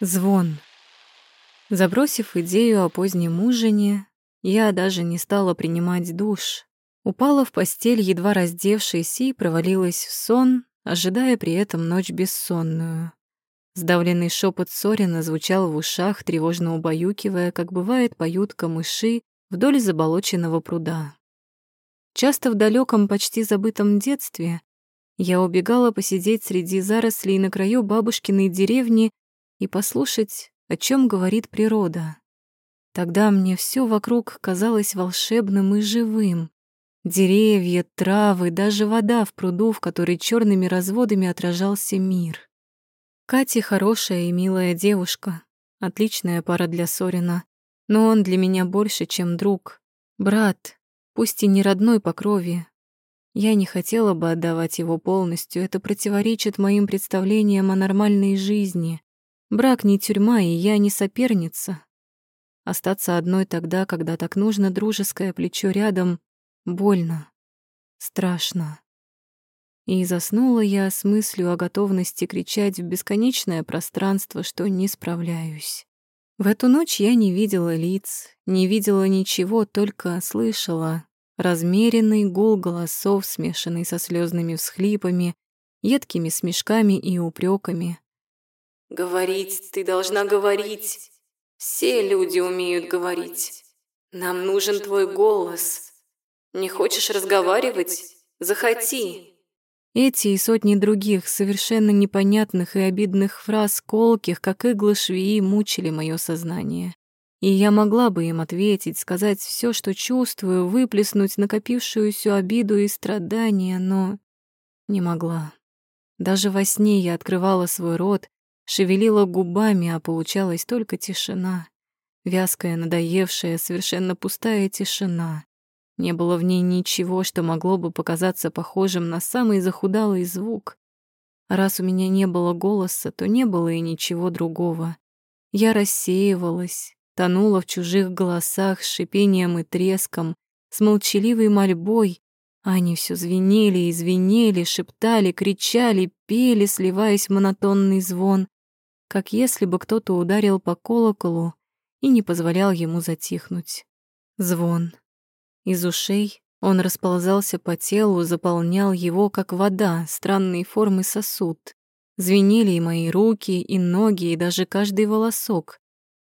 Звон. Забросив идею о позднем ужине, я даже не стала принимать душ. Упала в постель, едва раздевшись, и провалилась в сон, ожидая при этом ночь бессонную. Сдавленный шепот Сорина звучал в ушах, тревожно убаюкивая, как бывает поют камыши вдоль заболоченного пруда. Часто в далеком, почти забытом детстве я убегала посидеть среди зарослей на краю бабушкиной деревни и послушать, о чем говорит природа. Тогда мне все вокруг казалось волшебным и живым. Деревья, травы, даже вода в пруду, в которой черными разводами отражался мир. Катя хорошая и милая девушка, отличная пара для Сорина, но он для меня больше, чем друг, брат, пусть и не родной по крови. Я не хотела бы отдавать его полностью, это противоречит моим представлениям о нормальной жизни. Брак не тюрьма, и я не соперница. Остаться одной тогда, когда так нужно дружеское плечо рядом, больно, страшно. И заснула я с мыслью о готовности кричать в бесконечное пространство, что не справляюсь. В эту ночь я не видела лиц, не видела ничего, только слышала размеренный гул голосов, смешанный со слезными всхлипами, едкими смешками и упреками. «Говорить ты должна говорить. Все люди умеют говорить. Нам нужен твой голос. Не хочешь разговаривать? Захоти». Эти и сотни других, совершенно непонятных и обидных фраз, колких, как иглы швеи, мучили мое сознание. И я могла бы им ответить, сказать все, что чувствую, выплеснуть накопившуюся обиду и страдания, но не могла. Даже во сне я открывала свой рот, шевелила губами, а получалась только тишина. Вязкая, надоевшая, совершенно пустая тишина. Не было в ней ничего, что могло бы показаться похожим на самый захудалый звук. раз у меня не было голоса, то не было и ничего другого. Я рассеивалась, тонула в чужих голосах с шипением и треском, с молчаливой мольбой, они все звенели и звенели, шептали, кричали, пели, сливаясь в монотонный звон, как если бы кто-то ударил по колоколу и не позволял ему затихнуть. Звон. Из ушей он расползался по телу, заполнял его, как вода, странной формы сосуд. Звенели и мои руки, и ноги, и даже каждый волосок.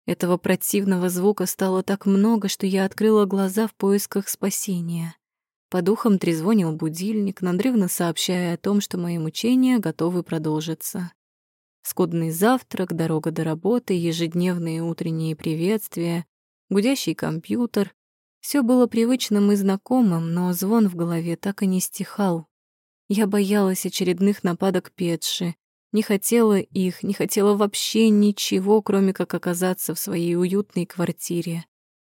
Этого противного звука стало так много, что я открыла глаза в поисках спасения. По духам трезвонил будильник, надрывно сообщая о том, что мои мучения готовы продолжиться. Скудный завтрак, дорога до работы, ежедневные утренние приветствия, гудящий компьютер, все было привычным и знакомым, но звон в голове так и не стихал. Я боялась очередных нападок Петши, не хотела их, не хотела вообще ничего, кроме как оказаться в своей уютной квартире.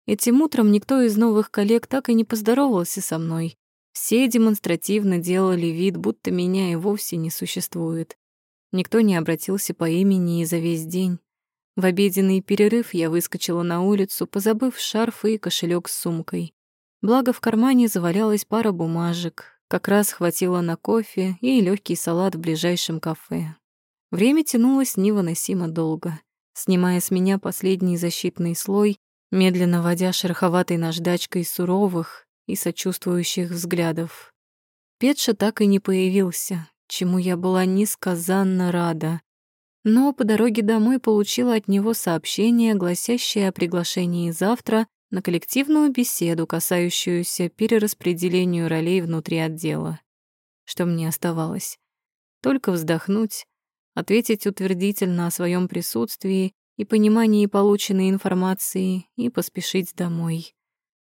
Этим утром никто из новых коллег так и не поздоровался со мной. Все демонстративно делали вид, будто меня и вовсе не существует. Никто не обратился по имени и за весь день. В обеденный перерыв я выскочила на улицу, позабыв шарф и кошелек с сумкой. Благо в кармане завалялась пара бумажек, как раз хватило на кофе и легкий салат в ближайшем кафе. Время тянулось невыносимо долго, снимая с меня последний защитный слой, медленно водя шероховатой наждачкой суровых и сочувствующих взглядов. Петша так и не появился, чему я была несказанно рада но по дороге домой получила от него сообщение, гласящее о приглашении завтра на коллективную беседу, касающуюся перераспределению ролей внутри отдела. Что мне оставалось? Только вздохнуть, ответить утвердительно о своем присутствии и понимании полученной информации и поспешить домой.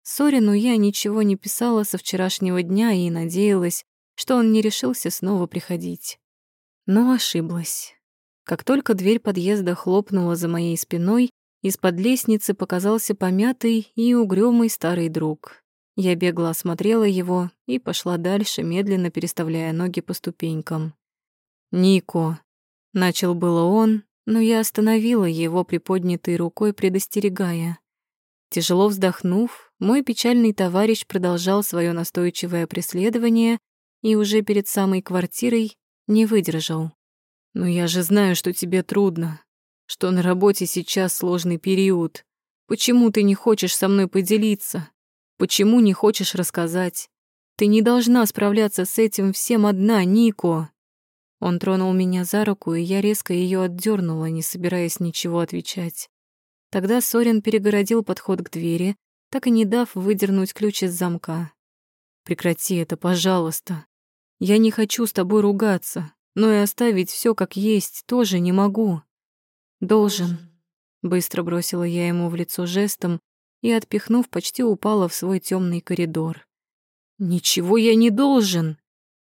Сорину я ничего не писала со вчерашнего дня и надеялась, что он не решился снова приходить. Но ошиблась. Как только дверь подъезда хлопнула за моей спиной, из-под лестницы показался помятый и угрюмый старый друг. Я бегло осмотрела его и пошла дальше, медленно переставляя ноги по ступенькам. «Нико», — начал было он, но я остановила его приподнятой рукой, предостерегая. Тяжело вздохнув, мой печальный товарищ продолжал свое настойчивое преследование и уже перед самой квартирой не выдержал. «Но я же знаю, что тебе трудно. что на работе сейчас сложный период. Почему ты не хочешь со мной поделиться? Почему не хочешь рассказать? Ты не должна справляться с этим всем одна, Нико. Он тронул меня за руку, и я резко ее отдернула, не собираясь ничего отвечать. Тогда Сорин перегородил подход к двери, так и не дав выдернуть ключ из замка. «Прекрати это, пожалуйста. Я не хочу с тобой ругаться, но и оставить все как есть тоже не могу». «Должен», — быстро бросила я ему в лицо жестом и, отпихнув, почти упала в свой темный коридор. «Ничего я не должен!»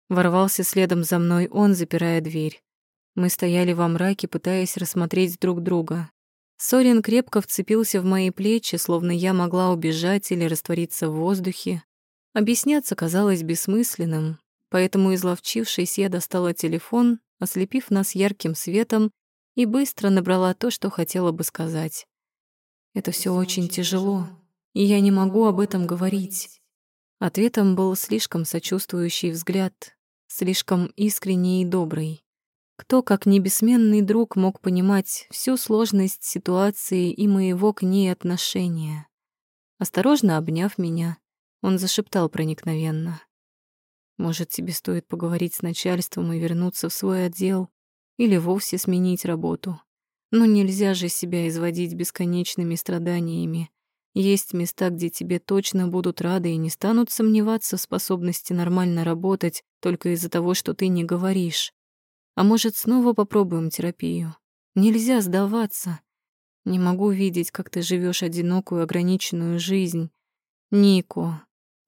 Ворвался следом за мной он, запирая дверь. Мы стояли во мраке, пытаясь рассмотреть друг друга. Сорин крепко вцепился в мои плечи, словно я могла убежать или раствориться в воздухе. Объясняться казалось бессмысленным, поэтому, изловчившись, я достала телефон, ослепив нас ярким светом, и быстро набрала то, что хотела бы сказать. «Это все очень тяжело, и я не могу об этом говорить». Ответом был слишком сочувствующий взгляд, слишком искренний и добрый. Кто, как небесменный друг, мог понимать всю сложность ситуации и моего к ней отношения? Осторожно обняв меня, он зашептал проникновенно. «Может, тебе стоит поговорить с начальством и вернуться в свой отдел или вовсе сменить работу? Но нельзя же себя изводить бесконечными страданиями. Есть места, где тебе точно будут рады и не станут сомневаться в способности нормально работать только из-за того, что ты не говоришь. А может, снова попробуем терапию? Нельзя сдаваться. Не могу видеть, как ты живешь одинокую, ограниченную жизнь. Нико,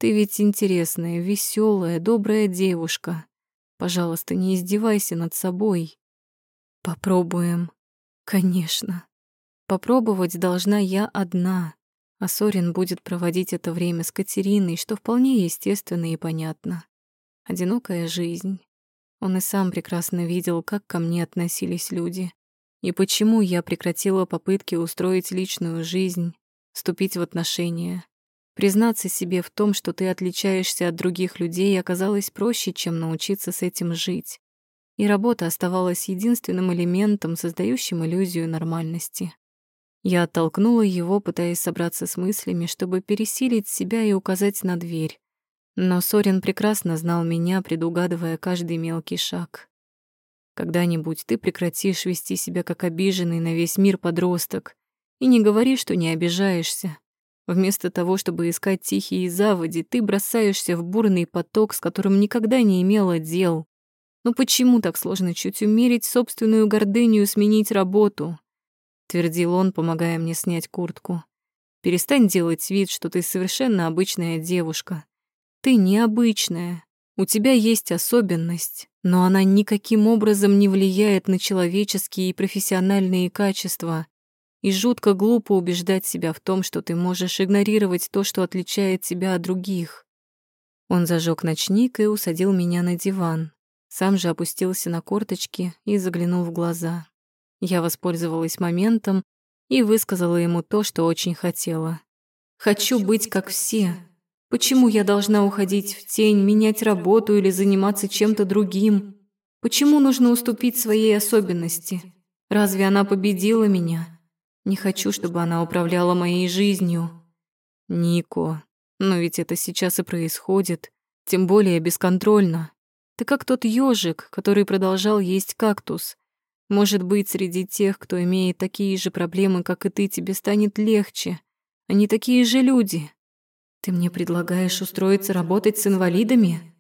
ты ведь интересная, веселая, добрая девушка. Пожалуйста, не издевайся над собой. Попробуем. Конечно. Попробовать должна я одна а Сорин будет проводить это время с Катериной, что вполне естественно и понятно. Одинокая жизнь. Он и сам прекрасно видел, как ко мне относились люди. И почему я прекратила попытки устроить личную жизнь, вступить в отношения. Признаться себе в том, что ты отличаешься от других людей, оказалось проще, чем научиться с этим жить. И работа оставалась единственным элементом, создающим иллюзию нормальности. Я оттолкнула его, пытаясь собраться с мыслями, чтобы пересилить себя и указать на дверь. Но Сорин прекрасно знал меня, предугадывая каждый мелкий шаг. Когда-нибудь ты прекратишь вести себя как обиженный на весь мир подросток и не говори, что не обижаешься. Вместо того, чтобы искать тихие заводи, ты бросаешься в бурный поток, с которым никогда не имела дел. Но почему так сложно чуть умерить собственную гордыню и сменить работу? твердил он, помогая мне снять куртку. Перестань делать вид, что ты совершенно обычная девушка. Ты необычная. У тебя есть особенность, но она никаким образом не влияет на человеческие и профессиональные качества. И жутко глупо убеждать себя в том, что ты можешь игнорировать то, что отличает тебя от других. Он зажег ночник и усадил меня на диван. Сам же опустился на корточки и заглянул в глаза. Я воспользовалась моментом и высказала ему то, что очень хотела. «Хочу быть как все. Почему я должна уходить в тень, менять работу или заниматься чем-то другим? Почему нужно уступить своей особенности? Разве она победила меня? Не хочу, чтобы она управляла моей жизнью». «Нико, но ведь это сейчас и происходит, тем более бесконтрольно. Ты как тот ежик, который продолжал есть кактус» Может быть, среди тех, кто имеет такие же проблемы, как и ты, тебе станет легче. Они такие же люди. Ты мне предлагаешь устроиться работать с инвалидами?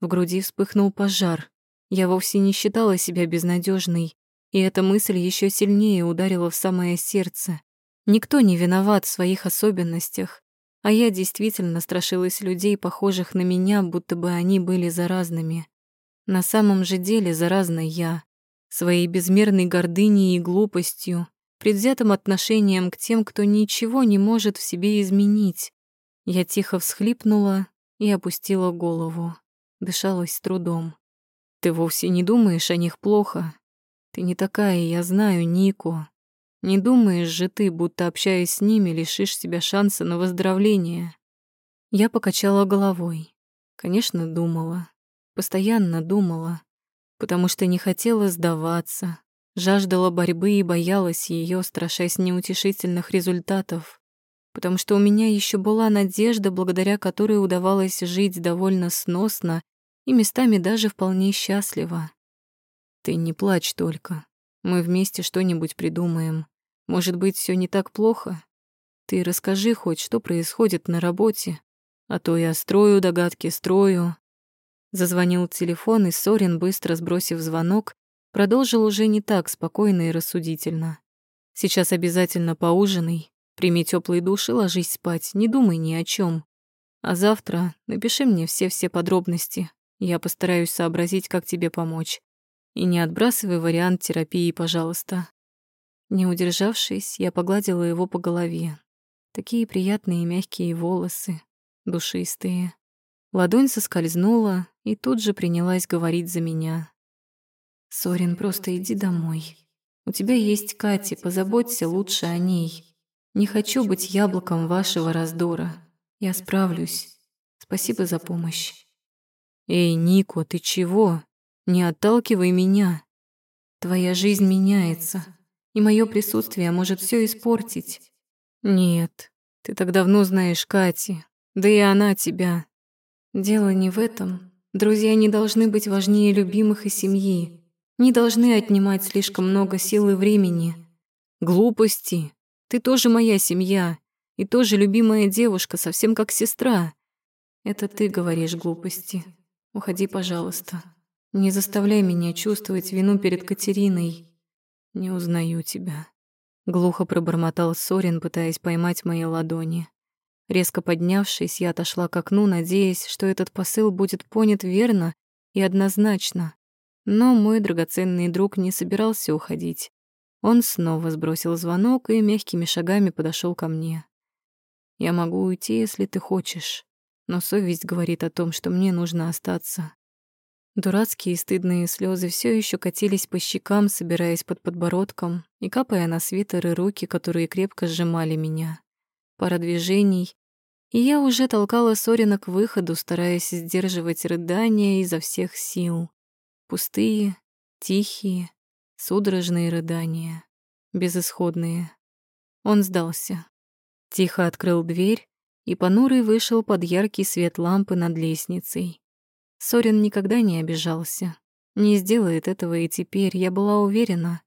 В груди вспыхнул пожар. Я вовсе не считала себя безнадежной, и эта мысль еще сильнее ударила в самое сердце. Никто не виноват в своих особенностях, а я действительно страшилась людей, похожих на меня, будто бы они были заразными. На самом же деле заразна я своей безмерной гордыней и глупостью, предвзятым отношением к тем, кто ничего не может в себе изменить. Я тихо всхлипнула и опустила голову. Дышалась с трудом. «Ты вовсе не думаешь о них плохо? Ты не такая, я знаю, Нико. Не думаешь же ты, будто общаясь с ними, лишишь себя шанса на выздоровление?» Я покачала головой. Конечно, думала. Постоянно думала потому что не хотела сдаваться, Жаждала борьбы и боялась ее, страшась неутешительных результатов, потому что у меня еще была надежда, благодаря которой удавалось жить довольно сносно и местами даже вполне счастливо. Ты не плачь только. Мы вместе что-нибудь придумаем. Может быть, все не так плохо? Ты расскажи хоть, что происходит на работе. А то я строю догадки, строю. Зазвонил телефон, и Сорин, быстро сбросив звонок, продолжил уже не так спокойно и рассудительно. Сейчас обязательно поужинай, прими теплый душ и ложись спать, не думай ни о чем. А завтра напиши мне все-все подробности. Я постараюсь сообразить, как тебе помочь. И не отбрасывай вариант терапии, пожалуйста. Не удержавшись, я погладила его по голове. Такие приятные мягкие волосы, душистые. Ладонь соскользнула и тут же принялась говорить за меня. Сорин, просто иди домой. У тебя есть Катя, позаботься лучше о ней. Не хочу быть яблоком вашего раздора. Я справлюсь. Спасибо за помощь. Эй, Нико, ты чего? Не отталкивай меня. Твоя жизнь меняется, и мое присутствие может все испортить. Нет, ты так давно знаешь Кати, да и она тебя. Дело не в этом. Друзья не должны быть важнее любимых и семьи не должны отнимать слишком много сил и времени. Глупости. Ты тоже моя семья и тоже любимая девушка, совсем как сестра. Это ты говоришь глупости. Уходи, пожалуйста. Не заставляй меня чувствовать вину перед Катериной. Не узнаю тебя. Глухо пробормотал Сорин, пытаясь поймать мои ладони. Резко поднявшись, я отошла к окну, надеясь, что этот посыл будет понят верно и однозначно. Но мой драгоценный друг не собирался уходить. Он снова сбросил звонок и мягкими шагами подошел ко мне. «Я могу уйти, если ты хочешь, но совесть говорит о том, что мне нужно остаться». Дурацкие и стыдные слезы все еще катились по щекам, собираясь под подбородком и капая на свитер и руки, которые крепко сжимали меня. Пара движений, и я уже толкала Сорина к выходу, стараясь сдерживать рыдания изо всех сил. Пустые, тихие, судорожные рыдания, безысходные. Он сдался. Тихо открыл дверь, и понурый вышел под яркий свет лампы над лестницей. Сорин никогда не обижался. Не сделает этого и теперь, я была уверена.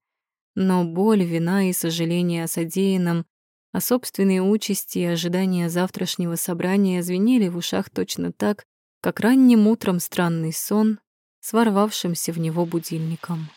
Но боль, вина и сожаление о содеянном, о собственной участи и ожидания завтрашнего собрания звенели в ушах точно так, как ранним утром странный сон с ворвавшимся в него будильником.